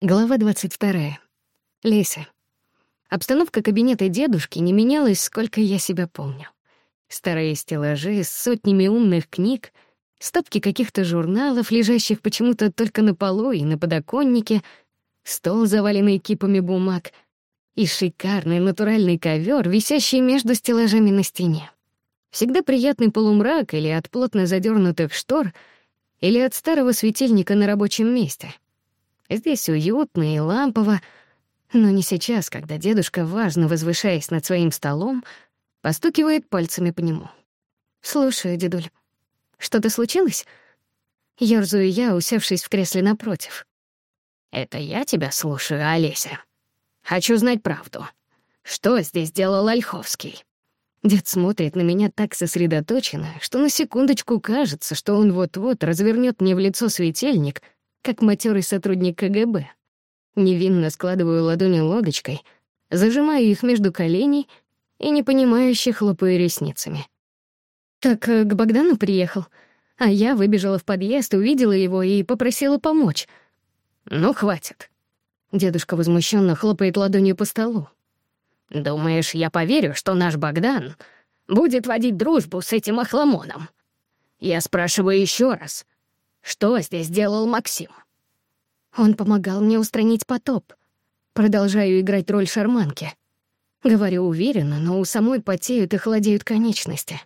Глава 22. Леся. Обстановка кабинета дедушки не менялась, сколько я себя помню. Старые стеллажи с сотнями умных книг, стопки каких-то журналов, лежащих почему-то только на полу и на подоконнике, стол, заваленный кипами бумаг, и шикарный натуральный ковер, висящий между стеллажами на стене. Всегда приятный полумрак или от плотно задернутых штор, или от старого светильника на рабочем месте — Здесь уютно и лампово, но не сейчас, когда дедушка, важно возвышаясь над своим столом, постукивает пальцами по нему. «Слушаю, дедуль. Что-то случилось?» Ёрзаю я, усевшись в кресле напротив. «Это я тебя слушаю, Олеся. Хочу знать правду. Что здесь делал Ольховский?» Дед смотрит на меня так сосредоточенно, что на секундочку кажется, что он вот-вот развернет мне в лицо светильник — как матерый сотрудник КГБ. Невинно складываю ладони лодочкой, зажимаю их между коленей и непонимающе хлопаю ресницами. Так э, к Богдану приехал, а я выбежала в подъезд, увидела его и попросила помочь. «Ну, хватит». Дедушка возмущенно хлопает ладонью по столу. «Думаешь, я поверю, что наш Богдан будет водить дружбу с этим охламоном?» Я спрашиваю еще раз, что здесь делал Максим? Он помогал мне устранить потоп. Продолжаю играть роль шарманки. Говорю уверенно, но у самой потеют и холодеют конечности.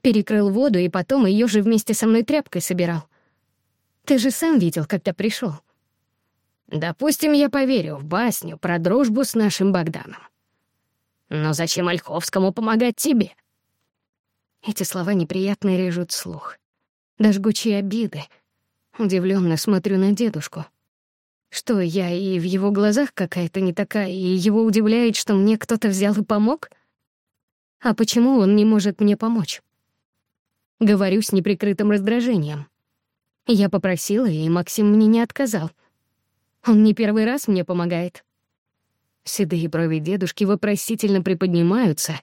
Перекрыл воду и потом ее же вместе со мной тряпкой собирал. Ты же сам видел, когда пришел. Допустим, я поверю в басню про дружбу с нашим Богданом. Но зачем Ольховскому помогать тебе? Эти слова неприятно режут слух даже гучи обиды. Удивлённо смотрю на дедушку. Что, я и в его глазах какая-то не такая, и его удивляет, что мне кто-то взял и помог? А почему он не может мне помочь? Говорю с неприкрытым раздражением. Я попросила, и Максим мне не отказал. Он не первый раз мне помогает. Седые брови дедушки вопросительно приподнимаются,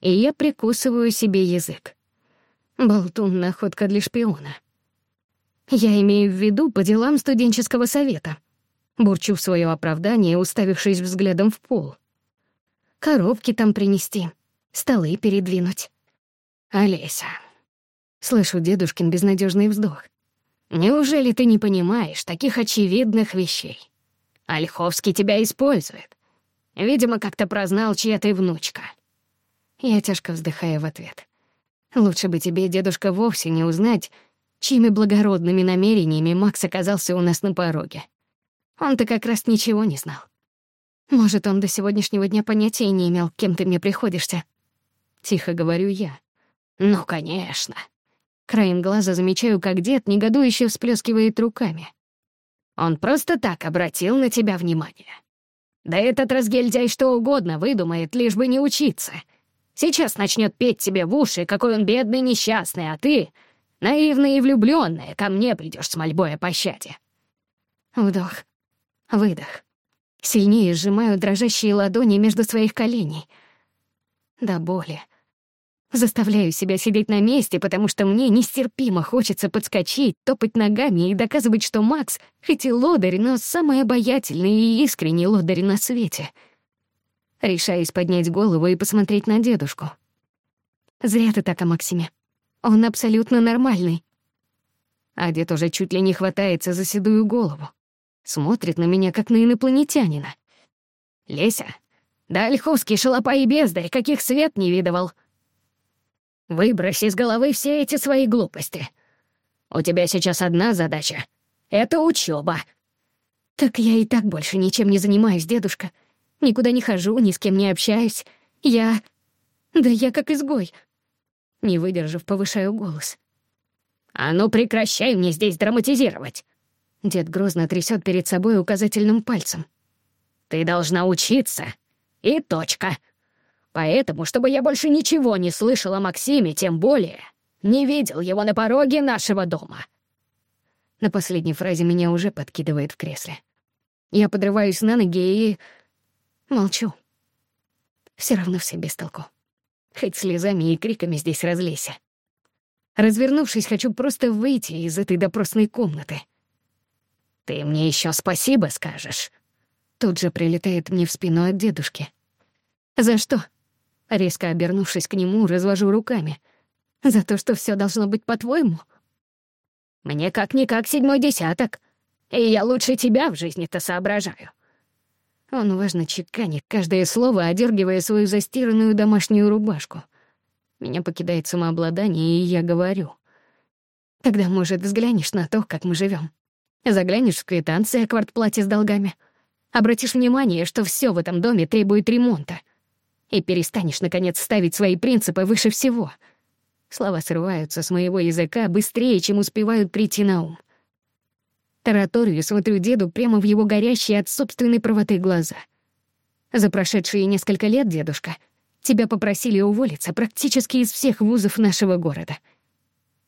и я прикусываю себе язык. Болтун — находка для шпиона. Я имею в виду по делам студенческого совета. Бурчу в свое оправдание, уставившись взглядом в пол. Коробки там принести, столы передвинуть. Олеся. Слышу дедушкин безнадежный вздох. Неужели ты не понимаешь таких очевидных вещей? Ольховский тебя использует. Видимо, как-то прознал, чья ты внучка. Я тяжко вздыхаю в ответ. Лучше бы тебе, дедушка, вовсе не узнать, чьими благородными намерениями Макс оказался у нас на пороге. Он-то как раз ничего не знал. Может, он до сегодняшнего дня понятия не имел, кем ты мне приходишься. Тихо говорю я. Ну, конечно. Краем глаза замечаю, как дед негодующе всплескивает руками. Он просто так обратил на тебя внимание. Да этот разгильдяй что угодно выдумает, лишь бы не учиться. Сейчас начнет петь тебе в уши, какой он бедный, несчастный, а ты, наивная и влюбленная, ко мне придешь с мольбой о пощаде». Вдох. Выдох. Сильнее сжимаю дрожащие ладони между своих коленей. До боли. Заставляю себя сидеть на месте, потому что мне нестерпимо хочется подскочить, топать ногами и доказывать, что Макс, хоть и лодырь, но самый обаятельный и искренний лодырь на свете — решаясь поднять голову и посмотреть на дедушку. «Зря ты так о Максиме. Он абсолютно нормальный». А дед уже чуть ли не хватается за седую голову. Смотрит на меня, как на инопланетянина. «Леся, да ольховский шалопай и бездарь, каких свет не видывал!» «Выбрось из головы все эти свои глупости. У тебя сейчас одна задача — это учёба». «Так я и так больше ничем не занимаюсь, дедушка», Никуда не хожу, ни с кем не общаюсь. Я... Да я как изгой. Не выдержав, повышаю голос. «А ну прекращай мне здесь драматизировать!» Дед грозно трясет перед собой указательным пальцем. «Ты должна учиться. И точка. Поэтому, чтобы я больше ничего не слышал о Максиме, тем более, не видел его на пороге нашего дома». На последней фразе меня уже подкидывает в кресле. Я подрываюсь на ноги и молчу. Все равно все без толку. Хоть слезами и криками здесь разлейся. Развернувшись, хочу просто выйти из этой допросной комнаты. «Ты мне еще спасибо скажешь?» Тут же прилетает мне в спину от дедушки. «За что?» Резко обернувшись к нему, развожу руками. «За то, что все должно быть по-твоему?» «Мне как-никак седьмой десяток, и я лучше тебя в жизни-то соображаю. Он важно чеканит каждое слово, одергивая свою застиранную домашнюю рубашку. Меня покидает самообладание, и я говорю. «Тогда, может, взглянешь на то, как мы живем. Заглянешь в квитанции о квартплате с долгами. Обратишь внимание, что все в этом доме требует ремонта. И перестанешь, наконец, ставить свои принципы выше всего». Слова срываются с моего языка быстрее, чем успевают прийти на ум. Тараторию смотрю деду прямо в его горящие от собственной правоты глаза. За прошедшие несколько лет, дедушка, тебя попросили уволиться практически из всех вузов нашего города.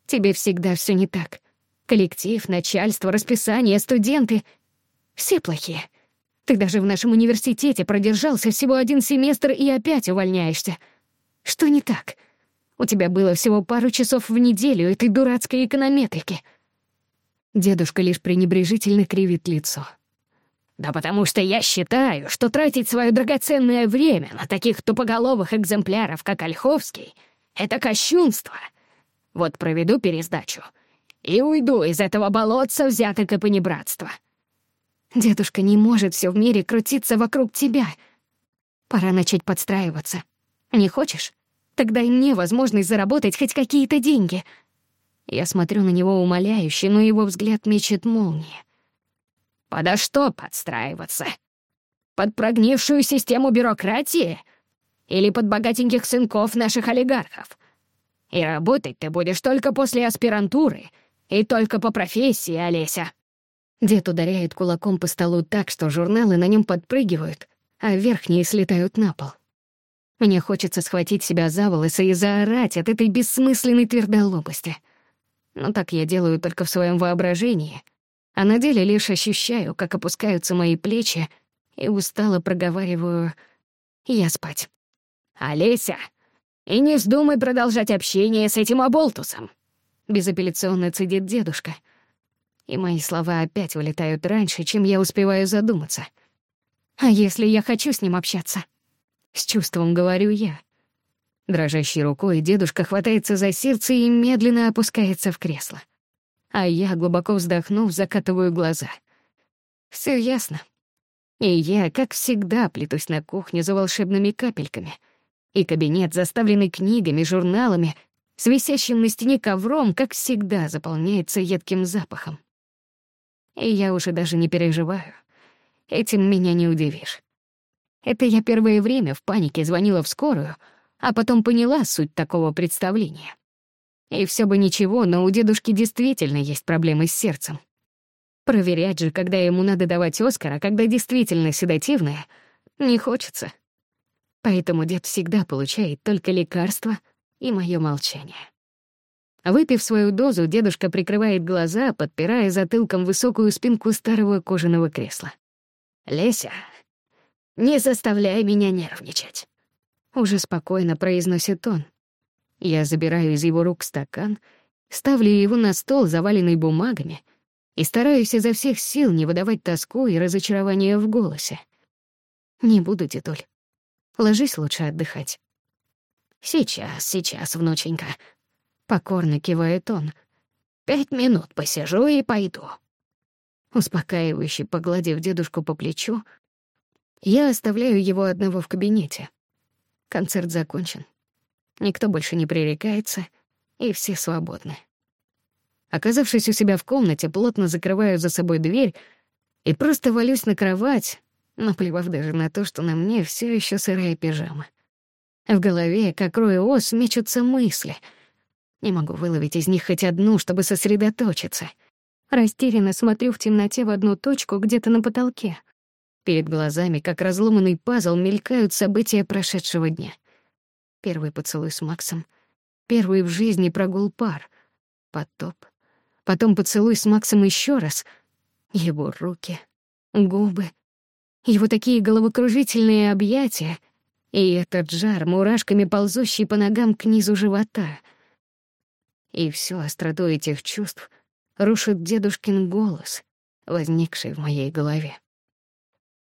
Тебе всегда все не так. Коллектив, начальство, расписание, студенты — все плохие. Ты даже в нашем университете продержался всего один семестр и опять увольняешься. Что не так? У тебя было всего пару часов в неделю этой дурацкой эконометрики — Дедушка лишь пренебрежительно кривит лицо. «Да потому что я считаю, что тратить свое драгоценное время на таких тупоголовых экземпляров, как Ольховский, — это кощунство. Вот проведу пересдачу и уйду из этого болотца взяток и понебратства». «Дедушка не может все в мире крутиться вокруг тебя. Пора начать подстраиваться. Не хочешь? Тогда и мне возможность заработать хоть какие-то деньги». Я смотрю на него умоляюще, но его взгляд мечет молнии. «Подо что подстраиваться? Под прогнившую систему бюрократии? Или под богатеньких сынков наших олигархов? И работать ты будешь только после аспирантуры и только по профессии, Олеся». Дед ударяет кулаком по столу так, что журналы на нем подпрыгивают, а верхние слетают на пол. Мне хочется схватить себя за волосы и заорать от этой бессмысленной твердолобости — но так я делаю только в своем воображении, а на деле лишь ощущаю, как опускаются мои плечи, и устало проговариваю «я спать». «Олеся, и не вздумай продолжать общение с этим оболтусом!» Безапелляционно цедит дедушка. И мои слова опять улетают раньше, чем я успеваю задуматься. «А если я хочу с ним общаться?» С чувством говорю я дрожащей рукой дедушка хватается за сердце и медленно опускается в кресло. А я, глубоко вздохнув, закатываю глаза. Все ясно. И я, как всегда, плетусь на кухне за волшебными капельками. И кабинет, заставленный книгами, журналами, с висящим на стене ковром, как всегда, заполняется едким запахом. И я уже даже не переживаю. Этим меня не удивишь. Это я первое время в панике звонила в скорую — а потом поняла суть такого представления. И все бы ничего, но у дедушки действительно есть проблемы с сердцем. Проверять же, когда ему надо давать Оскар, а когда действительно седативное, не хочется. Поэтому дед всегда получает только лекарства и мое молчание. Выпив свою дозу, дедушка прикрывает глаза, подпирая затылком высокую спинку старого кожаного кресла. «Леся, не заставляй меня нервничать. Уже спокойно произносит он. Я забираю из его рук стакан, ставлю его на стол, заваленный бумагами, и стараюсь изо всех сил не выдавать тоску и разочарование в голосе. «Не буду, дедуль. Ложись лучше отдыхать». «Сейчас, сейчас, внученька», — покорно кивает он. «Пять минут посижу и пойду». Успокаивающе погладив дедушку по плечу, я оставляю его одного в кабинете. Концерт закончен. Никто больше не пререкается, и все свободны. Оказавшись у себя в комнате, плотно закрываю за собой дверь и просто валюсь на кровать, наплевав даже на то, что на мне все еще сырая пижама. В голове, как рой ос, мечутся мысли. Не могу выловить из них хоть одну, чтобы сосредоточиться. Растерянно смотрю в темноте в одну точку где-то на потолке — Перед глазами, как разломанный пазл, мелькают события прошедшего дня. Первый поцелуй с Максом, первый в жизни прогул пар, потоп, потом поцелуй с Максом еще раз, его руки, губы, его такие головокружительные объятия и этот жар, мурашками ползущий по ногам к низу живота. И всю остроту этих чувств рушит дедушкин голос, возникший в моей голове.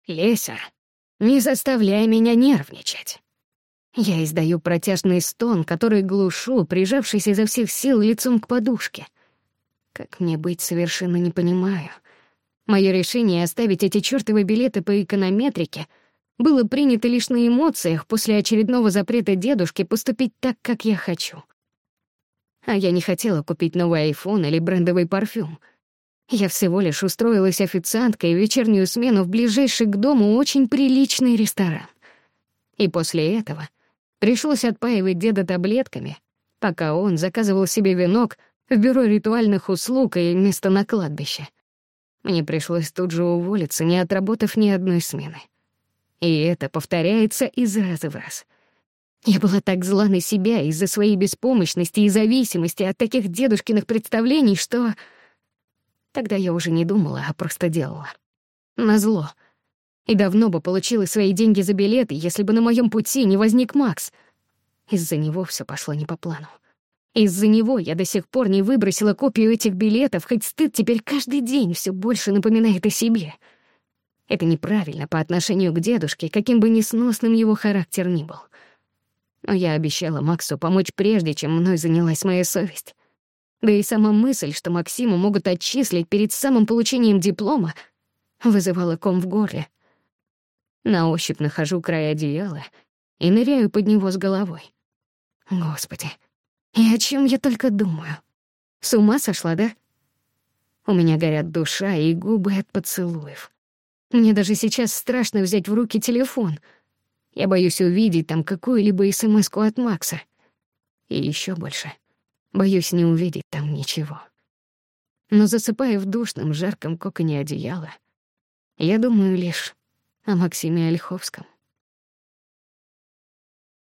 Леся, не заставляй меня нервничать. Я издаю протяжный стон, который глушу, прижавшись изо всех сил лицом к подушке. Как мне быть, совершенно не понимаю. Моё решение оставить эти чёртовы билеты по эконометрике было принято лишь на эмоциях после очередного запрета дедушки поступить так, как я хочу. А я не хотела купить новый айфон или брендовый парфюм — я всего лишь устроилась официанткой в вечернюю смену в ближайший к дому очень приличный ресторан. И после этого пришлось отпаивать деда таблетками, пока он заказывал себе венок в бюро ритуальных услуг и место на кладбище. Мне пришлось тут же уволиться, не отработав ни одной смены. И это повторяется из раза в раз. Я была так зла на себя из-за своей беспомощности и зависимости от таких дедушкиных представлений, что... Тогда я уже не думала, а просто делала. Назло. И давно бы получила свои деньги за билеты, если бы на моем пути не возник Макс. Из-за него все пошло не по плану. Из-за него я до сих пор не выбросила копию этих билетов, хоть стыд теперь каждый день все больше напоминает о себе. Это неправильно по отношению к дедушке, каким бы несносным его характер ни был. Но я обещала Максу помочь прежде, чем мной занялась моя совесть. Да и сама мысль, что Максима могут отчислить перед самым получением диплома, вызывала ком в горле. На ощупь нахожу край одеяла и ныряю под него с головой. Господи, и о чем я только думаю? С ума сошла, да? У меня горят душа и губы от поцелуев. Мне даже сейчас страшно взять в руки телефон. Я боюсь увидеть там какую-либо смс от Макса. И еще больше — Боюсь, не увидеть там ничего. Но засыпая в душном, жарком коконе одеяла, я думаю лишь о Максиме Ольховском.